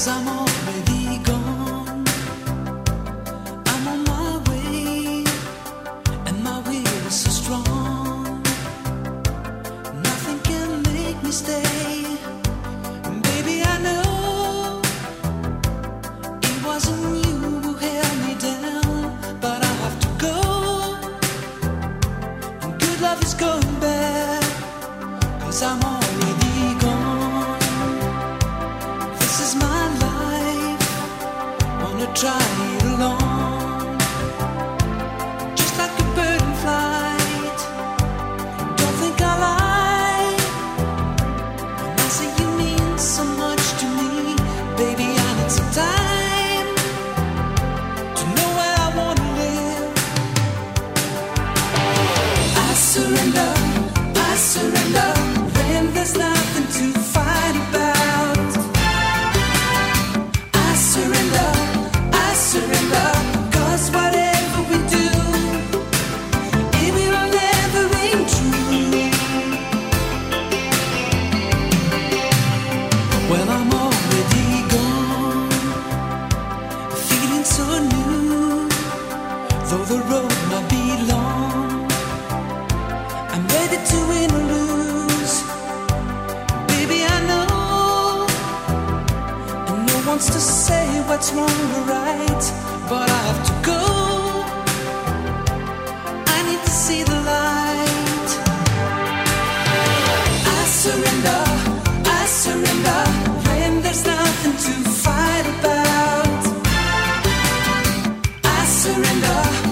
Los. I'm on my way, and my will is so strong. Nothing can make me stay. Baby, I know it wasn't you who held me down, but I have to go. Good love is I'm trying One's to say what's wrong or right, but I have to go. I need to see the light. I surrender, I surrender when there's nothing to fight about. I surrender,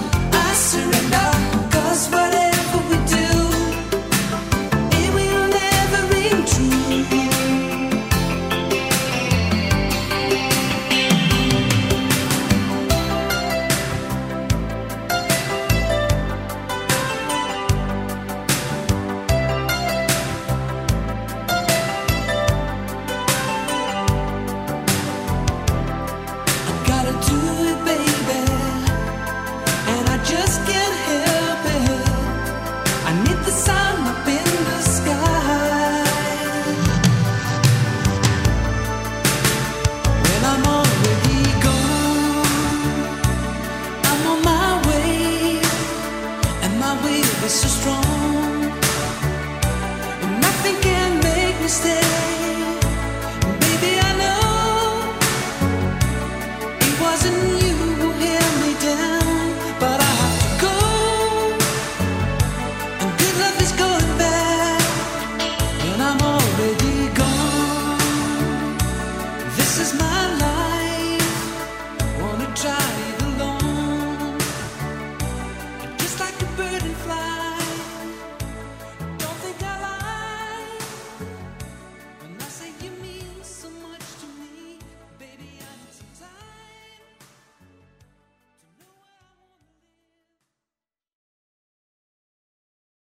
so strong, and nothing can make me stay.